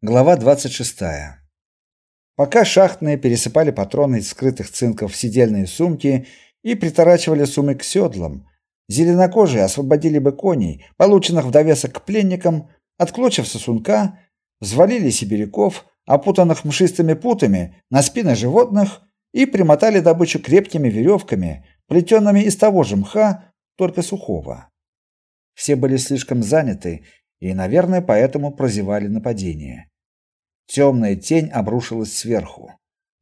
Глава 26. Пока шахтные пересыпали патроны из скрытых цинков в сидельные сумки и приторачивали сумы к седлам, зеленокожие освободили бы коней, полученных в довесок к пленникам, от клочев сосунка, взвалили сибиряков, опутанных мшистыми путами, на спины животных и примотали добычу крепкими веревками, плетенными из того же мха, только сухого. Все были слишком заняты и, наверное, поэтому прозевали нападение. Темная тень обрушилась сверху.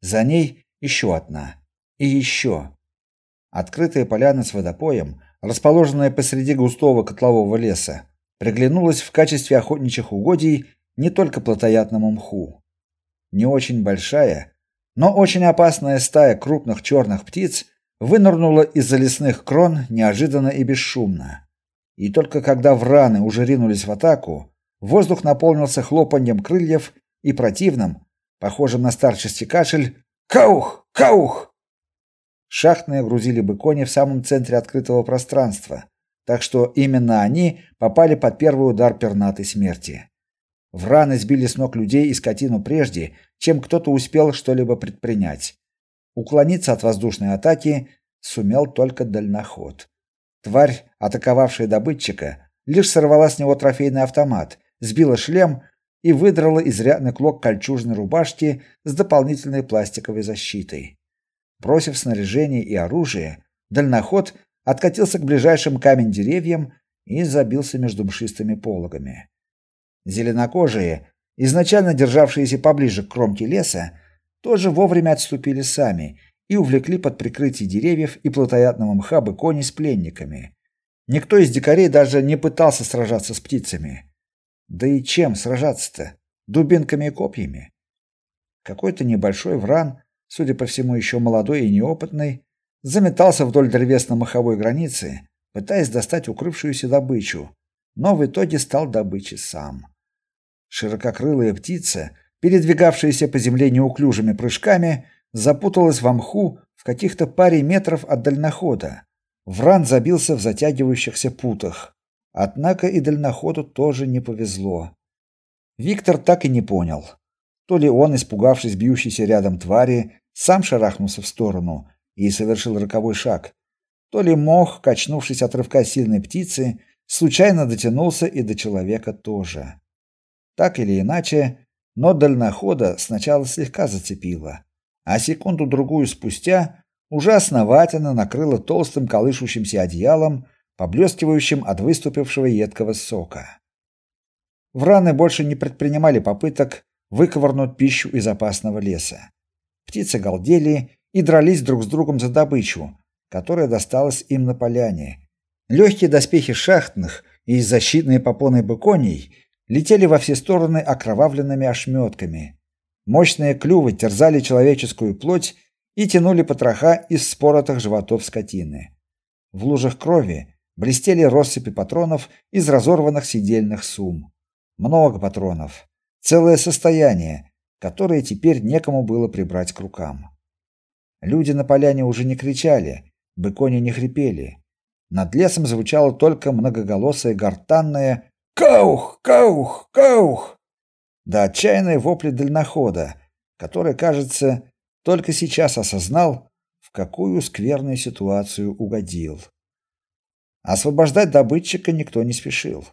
За ней еще одна. И еще. Открытая поляна с водопоем, расположенная посреди густого котлового леса, приглянулась в качестве охотничьих угодий не только плотоядному мху. Не очень большая, но очень опасная стая крупных черных птиц вынырнула из-за лесных крон неожиданно и бесшумно. И только когда враны уже ринулись в атаку, воздух наполнился хлопаньем крыльев и противным, похожим на старческий кашель, каух, каух. Шахтные грузили бы кони в самом центре открытого пространства, так что именно они попали под первый удар пернатой смерти. Враны сбили с ног людей и скотину прежде, чем кто-то успел что-либо предпринять. Уклониться от воздушной атаки сумел только дальноход. Тварь, атаковавшая добытчика, лишь сорвала с него трофейный автомат, сбила шлем и выдрала изрядный клок кольчужной рубашки с дополнительной пластиковой защитой. Бросив снаряжение и оружие, дальноход откатился к ближайшим камень деревьям и забился между мшистыми пологами. Зеленокожие, изначально державшиеся поближе к кромке леса, тоже вовремя отступили сами и увлекли под прикрытие деревьев и плотоядного мха кони с пленниками. Никто из дикарей даже не пытался сражаться с птицами. Да и чем сражаться-то? Дубинками и копьями. Какой-то небольшой вран, судя по всему, еще молодой и неопытный, заметался вдоль древесно-маховой границы, пытаясь достать укрывшуюся добычу, но в итоге стал добычей сам. Ширококрылая птица, передвигавшаяся по земле неуклюжими прыжками, запуталась в мху в каких-то паре метров от дальнохода. Вран забился в затягивающихся путах. Однако и дальноходу тоже не повезло. Виктор так и не понял, то ли он, испугавшись бьющейся рядом твари, сам шарахнулся в сторону и совершил роковой шаг, то ли мох, качнувшись от рывка сильной птицы, случайно дотянулся и до человека тоже. Так или иначе, но дальнохода сначала слегка зацепило а секунду-другую спустя уже основательно накрыло толстым колышущимся одеялом, поблескивающим от выступившего едкого сока. Враны больше не предпринимали попыток выковырнуть пищу из опасного леса. Птицы галдели и дрались друг с другом за добычу, которая досталась им на поляне. Легкие доспехи шахтных и защитные попоны быконей летели во все стороны окровавленными ошметками. Мощные клювы терзали человеческую плоть и тянули потроха из споротых животов скотины. В лужах крови блестели россыпи патронов из разорванных сидельных сум. Много патронов, целое состояние, которое теперь некому было прибрать к рукам. Люди на поляне уже не кричали, быкони не хрипели. Над лесом звучало только многоголосое гортанное «Каух! Каух! Каух!» Да отчаянные вопли дальнохода, который, кажется, только сейчас осознал, в какую скверную ситуацию угодил. Освобождать добытчика никто не спешил.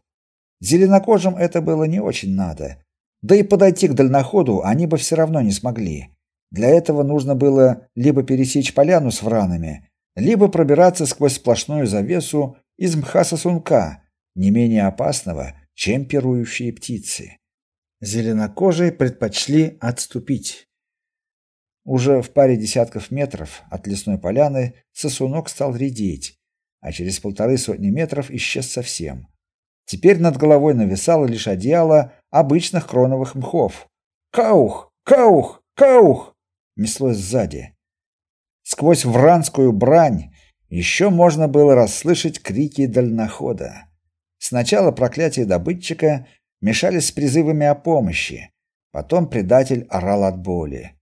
Зеленокожим это было не очень надо. Да и подойти к дальноходу они бы все равно не смогли. Для этого нужно было либо пересечь поляну с вранами, либо пробираться сквозь сплошную завесу из мха сосунка, не менее опасного, чем пирующие птицы. Зеленокожие предпочли отступить. Уже в паре десятков метров от лесной поляны сосунок стал редеть, а через полторы сотни метров исчез совсем. Теперь над головой нависало лишь одеяло обычных кроновых мхов. Каух, каух, каух неслось сзади. Сквозь вранскую брань еще можно было расслышать крики дальнохода. Сначала проклятие добытчика, мешались с призывами о помощи. Потом предатель орал от боли.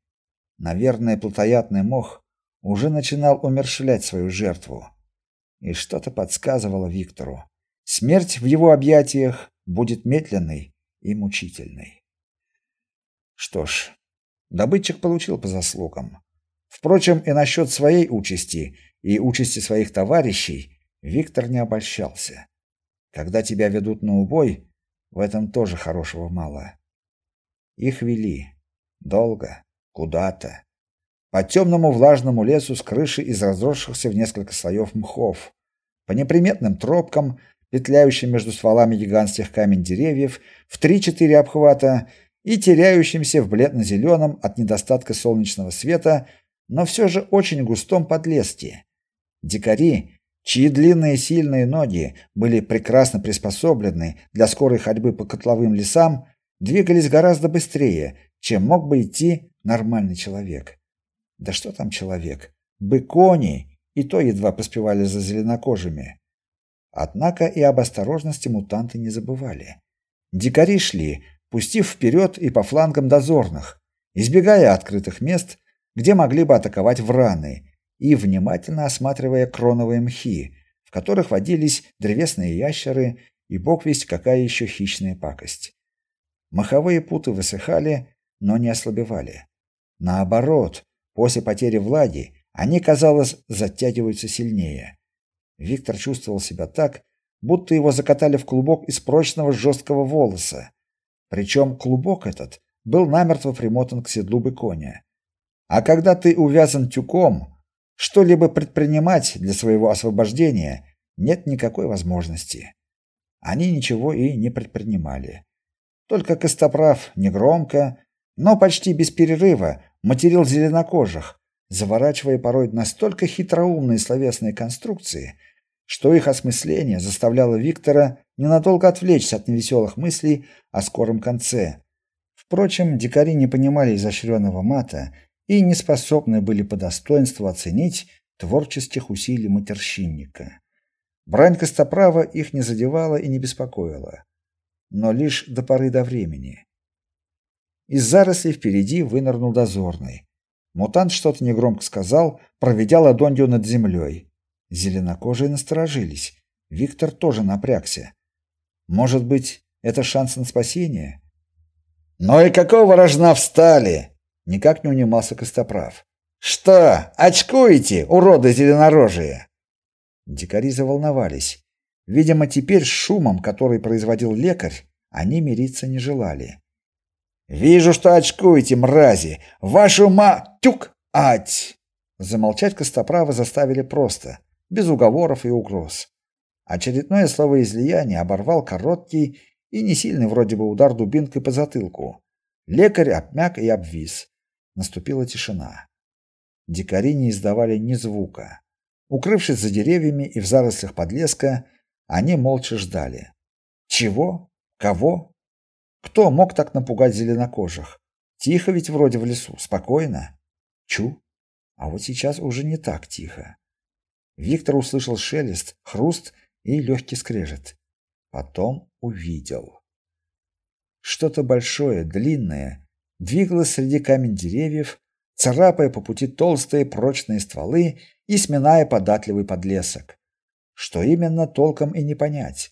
Наверное, плотоядный мох уже начинал умерщвлять свою жертву. И что-то подсказывало Виктору: смерть в его объятиях будет медленной и мучительной. Что ж, добытчик получил по заслугам. Впрочем, и насчет своей участи и участи своих товарищей Виктор не обольщался. Когда тебя ведут на убой, в этом тоже хорошего мало. Их вели долго, куда-то, по темному влажному лесу с крыши из разросшихся в несколько слоев мхов, по неприметным тропкам, петляющим между стволами гигантских камень деревьев в три-четыре обхвата и теряющимся в бледно-зеленом от недостатка солнечного света, но все же очень густом подлеске. Дикари, чьи длинные сильные ноги были прекрасно приспособлены для скорой ходьбы по котловым лесам, двигались гораздо быстрее, чем мог бы идти нормальный человек. Да что там человек? Быкони, и то едва поспевали за зеленокожими. Однако и об осторожности мутанты не забывали. Дикари шли, пустив вперед и по флангам дозорных, избегая открытых мест, где могли бы атаковать враны, и внимательно осматривая кроновые мхи, в которых водились древесные ящеры и бог весть какая еще хищная пакость. Маховые путы высыхали, но не ослабевали. Наоборот, после потери влаги они, казалось, затягиваются сильнее. Виктор чувствовал себя так, будто его закатали в клубок из прочного жесткого волоса. Причем клубок этот был намертво примотан к седлу быконя. А когда ты увязан тюком, что-либо предпринимать для своего освобождения нет никакой возможности. Они ничего и не предпринимали. Только Костоправ негромко, но почти без перерыва материл зеленокожих, заворачивая порой настолько хитроумные словесные конструкции, что их осмысление заставляло Виктора ненадолго отвлечься от невеселых мыслей о скором конце. Впрочем, дикари не понимали изощренного мата и не способны были по достоинству оценить творческих усилий матерщинника. Брань Костоправа их не задевала и не беспокоила, но лишь до поры до времени. Из зарослей впереди вынырнул дозорный. Мутант что-то негромко сказал, проведя ладонью над землей. Зеленокожие насторожились. Виктор тоже напрягся. Может быть, это шанс на спасение? "Ну и какого рожна встали?" Никак не унимался Костоправ. Что, очкуете, уроды зеленорожие? Дикари заволновались. Видимо, теперь с шумом, который производил лекарь, они мириться не желали. Вижу, что очкуете, мрази. Вашу ма тюк ать. Замолчать Костоправа заставили просто, без уговоров и угроз. Очередное словоизлияние оборвал короткий и не сильный вроде бы удар дубинкой по затылку. Лекарь обмяк и обвис. Наступила тишина. Дикари не издавали ни звука. Укрывшись за деревьями и в зарослях подлеска, они молча ждали. Чего? Кого? Кто мог так напугать зеленокожих? Тихо ведь вроде в лесу, спокойно. Чу. А вот сейчас уже не так тихо. Виктор услышал шелест, хруст и легкий скрежет. Потом увидел. Что-то большое, длинное, двигалась среди камень деревьев, царапая по пути толстые прочные стволы и сминая податливый подлесок. Что именно, толком и не понять.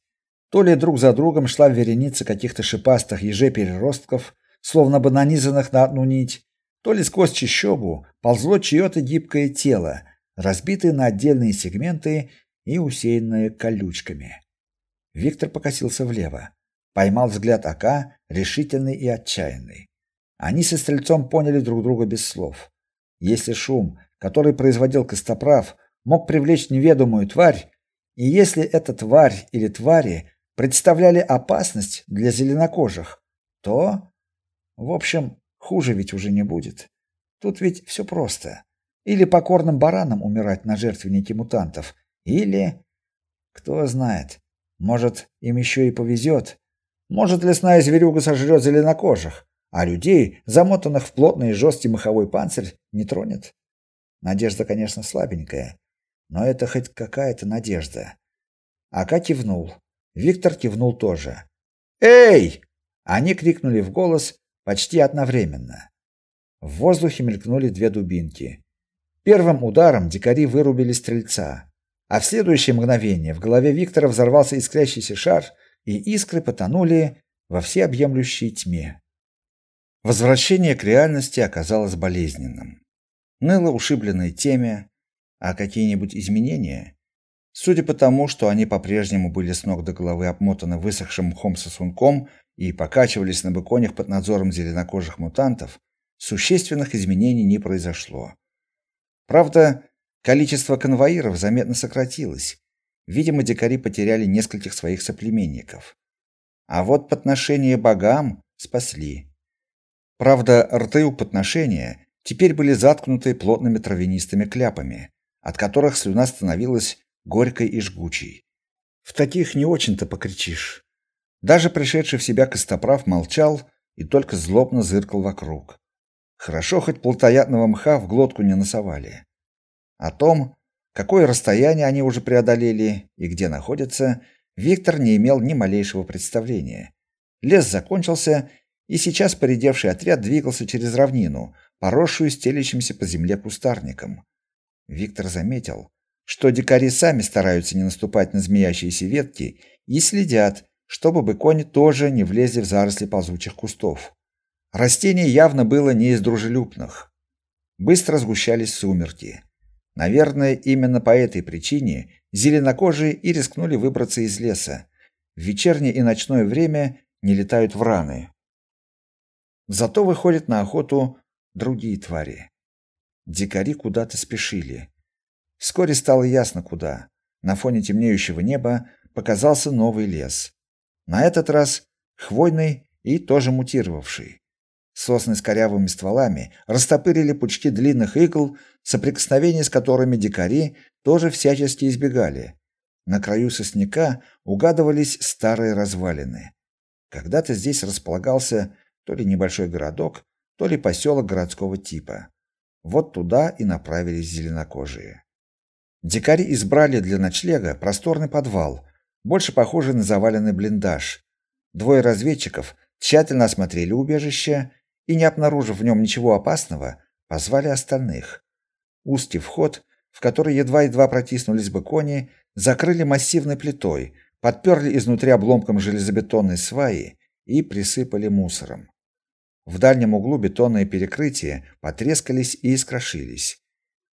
То ли друг за другом шла вереница каких-то шипастых ежей-переростков, словно бы нанизанных на одну нить, то ли сквозь чащобу ползло чье-то гибкое тело, разбитое на отдельные сегменты и усеянное колючками. Виктор покосился влево, поймал взгляд Ака, решительный и отчаянный. Они со стрельцом поняли друг друга без слов. Если шум, который производил Костоправ, мог привлечь неведомую тварь, и если эта тварь или твари представляли опасность для зеленокожих, то, в общем, хуже ведь уже не будет. Тут ведь все просто. Или покорным баранам умирать на жертвеннике мутантов, или кто знает, может, им еще и повезет. Может, лесная зверюга сожрет зеленокожих а людей, замотанных в плотный и жесткий маховой панцирь, не тронет. Надежда, конечно, слабенькая, но это хоть какая-то надежда. Ака кивнул. Виктор кивнул тоже. "Эй!" Они крикнули в голос почти одновременно. В воздухе мелькнули две дубинки. Первым ударом дикари вырубили стрельца, а в следующее мгновение в голове Виктора взорвался искрящийся шар, и искры потонули во всеобъемлющей тьме. Возвращение к реальности оказалось болезненным. Ныло ушибленное темя, а какие-нибудь изменения? Судя по тому, что они по-прежнему были с ног до головы обмотаны высохшим мхом сосунком и покачивались на быконях под надзором зеленокожих мутантов, существенных изменений не произошло. Правда, количество конвоиров заметно сократилось. Видимо, дикари потеряли нескольких своих соплеменников. А вот подношения богам спасли. Правда, рты у подношения теперь были заткнуты плотными травянистыми кляпами, от которых слюна становилась горькой и жгучей. В таких не очень-то покричишь. Даже пришедший в себя Костоправ молчал и только злобно зыркал вокруг. Хорошо хоть плотоядного мха в глотку не насовали. О том, какое расстояние они уже преодолели и где находятся, Виктор не имел ни малейшего представления. Лес закончился, и сейчас поредевший отряд двигался через равнину, поросшую стелящимся по земле кустарником. Виктор заметил, что дикари сами стараются не наступать на змеящиеся ветки и следят, чтобы быкони тоже не влезли в заросли ползучих кустов. Растение явно было не из дружелюбных. Быстро сгущались сумерки. Наверное, именно по этой причине зеленокожие и рискнули выбраться из леса. В вечернее и ночное время не летают враны. Зато выходят на охоту другие твари. Дикари куда-то спешили. Вскоре стало ясно куда. На фоне темнеющего неба показался новый лес. На этот раз хвойный и тоже мутировавший. Сосны с корявыми стволами растопырили пучки длинных игл, соприкосновения с которыми дикари тоже всячески избегали. На краю сосняка угадывались старые развалины. Когда-то здесь располагался то ли небольшой городок, то ли поселок городского типа. Вот туда и направились зеленокожие. Дикари избрали для ночлега просторный подвал, больше похожий на заваленный блиндаж. Двое разведчиков тщательно осмотрели убежище и, не обнаружив в нем ничего опасного, позвали остальных. Узкий вход, в который едва-едва протиснулись бы кони, закрыли массивной плитой, подперли изнутри обломком железобетонной сваи и присыпали мусором. В дальнем углу бетонные перекрытия потрескались и искрошились.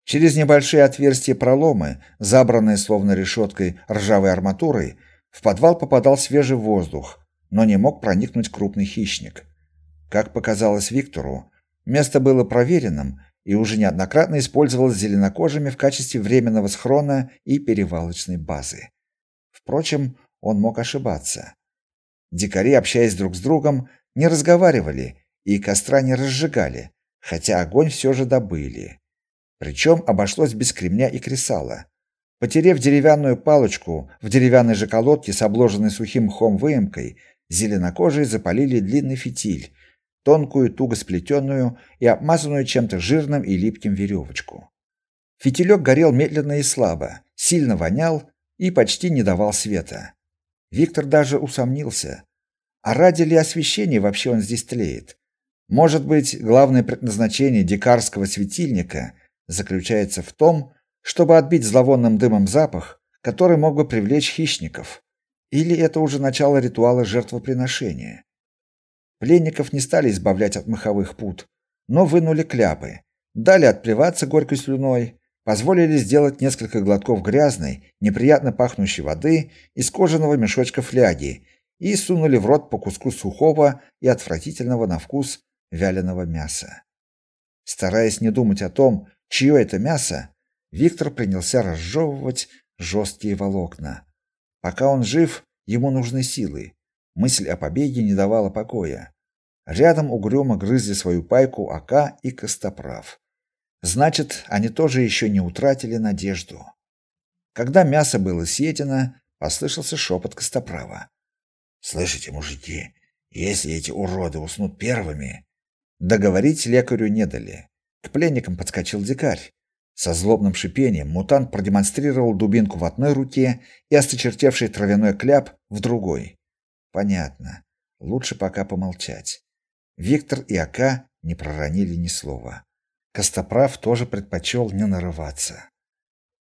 Через небольшие отверстия проломы, забранные словно решеткой ржавой арматурой, в подвал попадал свежий воздух, но не мог проникнуть крупный хищник. Как показалось Виктору, место было проверенным и уже неоднократно использовалось зеленокожими в качестве временного схрона и перевалочной базы. Впрочем, он мог ошибаться. Дикари, общаясь друг с другом, не разговаривали и костра не разжигали, хотя огонь все же добыли. Причем обошлось без кремня и кресала. Потерев деревянную палочку в деревянной же колодке с обложенной сухим мхом выемкой, зеленокожие запалили длинный фитиль, тонкую, туго сплетенную и обмазанную чем-то жирным и липким веревочку. Фитилек горел медленно и слабо, сильно вонял и почти не давал света. Виктор даже усомнился, а ради ли освещения вообще он здесь тлеет? Может быть, главное предназначение дикарского светильника заключается в том, чтобы отбить зловонным дымом запах, который мог бы привлечь хищников. Или это уже начало ритуала жертвоприношения? Пленников не стали избавлять от маховых пут, но вынули кляпы, дали отплеваться горькой слюной, позволили сделать несколько глотков грязной, неприятно пахнущей воды из кожаного мешочка фляги и сунули в рот по куску сухого и отвратительного на вкус вяленого мяса. Стараясь не думать о том, чье это мясо, Виктор принялся разжевывать жесткие волокна. Пока он жив, ему нужны силы, Мысль о побеге не давала покоя. Рядом угрюмо грызли свою пайку Ака и Костоправ. Значит, они тоже еще не утратили надежду. Когда мясо было съедено, послышался шепот Костоправа. «Слышите, мужики, если эти уроды уснут первыми...» Договорить лекарю не дали. К пленникам подскочил дикарь. Со злобным шипением мутант продемонстрировал дубинку в одной руке и осточертевший травяной кляп в другой. Понятно. Лучше пока помолчать. Виктор и Ака не проронили ни слова. Костоправ тоже предпочел не нарываться.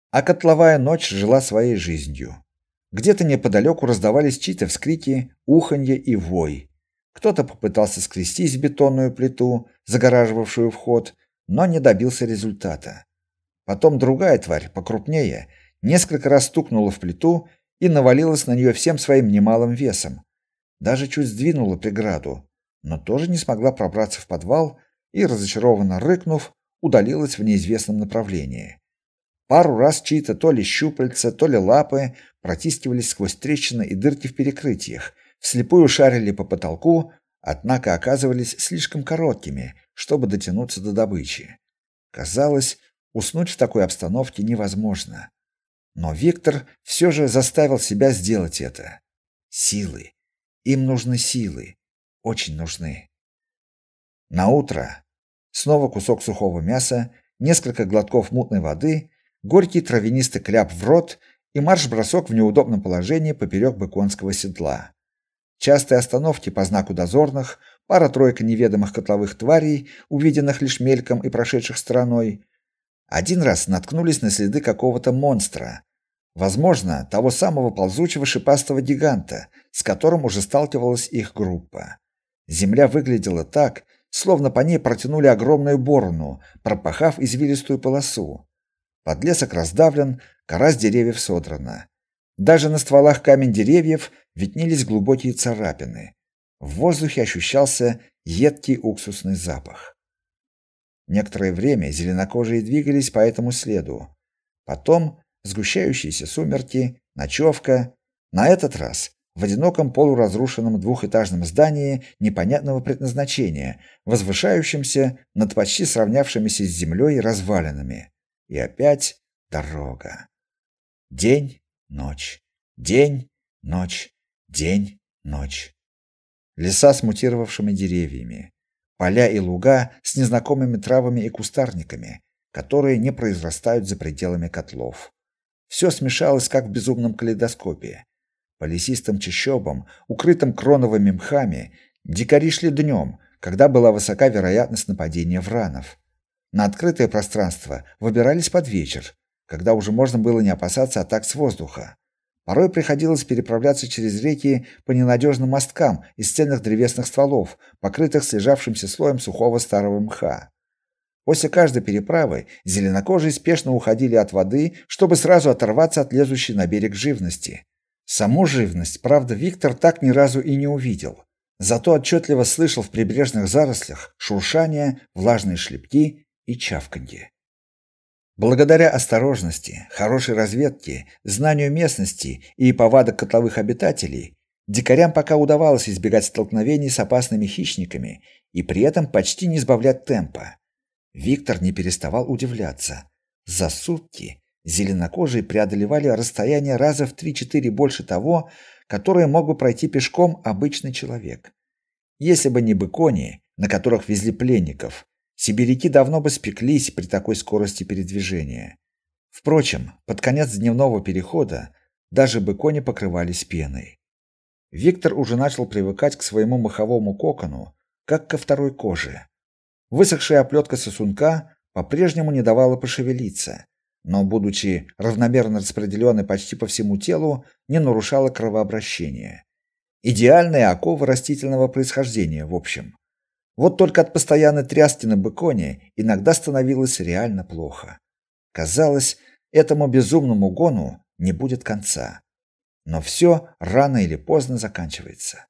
А котловая ночь жила своей жизнью. Где-то неподалеку раздавались чьи-то вскрики, уханье и вой. Кто-то попытался скрестись бетонную плиту, загораживавшую вход, но не добился результата. Потом другая тварь, покрупнее, несколько раз стукнула в плиту и навалилась на нее всем своим немалым весом. Даже чуть сдвинула преграду, но тоже не смогла пробраться в подвал и разочарованно рыкнув, удалилась в неизвестном направлении. Пару раз чьи-то то ли щупальца, то ли лапы протискивались сквозь трещины и дырки в перекрытиях, вслепую шарили по потолку, однако оказывались слишком короткими, чтобы дотянуться до добычи. Казалось, уснуть в такой обстановке невозможно. Но Виктор все же заставил себя сделать это. Силы. Им нужны силы. Очень нужны. На утро снова кусок сухого мяса, несколько глотков мутной воды, горький травянистый кляп в рот и марш-бросок в неудобном положении поперек быконского седла. Частые остановки по знаку дозорных, пара-тройка неведомых котловых тварей, увиденных лишь мельком и прошедших стороной. Один раз наткнулись на следы какого-то монстра. Возможно, того самого ползучего шипастого гиганта, с которым уже сталкивалась их группа. Земля выглядела так, словно по ней протянули огромную борону, пропахав извилистую полосу. Подлесок раздавлен, кора с деревьев содрана. Даже на стволах камень деревьев виднелись глубокие царапины. В воздухе ощущался едкий уксусный запах. Некоторое время зеленокожие двигались по этому следу. Потом сгущающиеся сумерки, ночевка. На этот раз в одиноком полуразрушенном двухэтажном здании непонятного предназначения, возвышающемся над почти сравнявшимися с землей развалинами. И опять дорога. День, ночь, день, ночь, день, ночь. Леса с мутировавшими деревьями, поля и луга с незнакомыми травами и кустарниками, которые не произрастают за пределами котлов. Все смешалось, как в безумном калейдоскопе. По лесистым чащобам, укрытым кроновыми мхами, дикари шли днем, когда была высока вероятность нападения вранов. На открытое пространство выбирались под вечер, когда уже можно было не опасаться атак с воздуха. Порой приходилось переправляться через реки по ненадежным мосткам из цельных древесных стволов, покрытых слежавшимся слоем сухого старого мха. После каждой переправы зеленокожие спешно уходили от воды, чтобы сразу оторваться от лезущей на берег живности. Саму живность, правда, Виктор так ни разу и не увидел. Зато отчетливо слышал в прибрежных зарослях шуршание, влажные шлепки и чавканье. Благодаря осторожности, хорошей разведке, знанию местности и повадок котловых обитателей, дикарям пока удавалось избегать столкновений с опасными хищниками и при этом почти не сбавлять темпа. Виктор не переставал удивляться. За сутки зеленокожие преодолевали расстояние раза в 3-4 больше того, которое мог бы пройти пешком обычный человек. Если бы не быкони, на которых везли пленников, сибиряки давно бы спеклись при такой скорости передвижения. Впрочем, под конец дневного перехода даже быкони покрывались пеной. Виктор уже начал привыкать к своему маховому кокону, как ко второй коже. Высохшая оплетка сосунка по-прежнему не давала пошевелиться, но, будучи равномерно распределенной почти по всему телу, не нарушала кровообращение. Идеальная окова растительного происхождения, в общем. Вот только от постоянной тряски на быконе иногда становилось реально плохо. Казалось, этому безумному гону не будет конца. Но все рано или поздно заканчивается.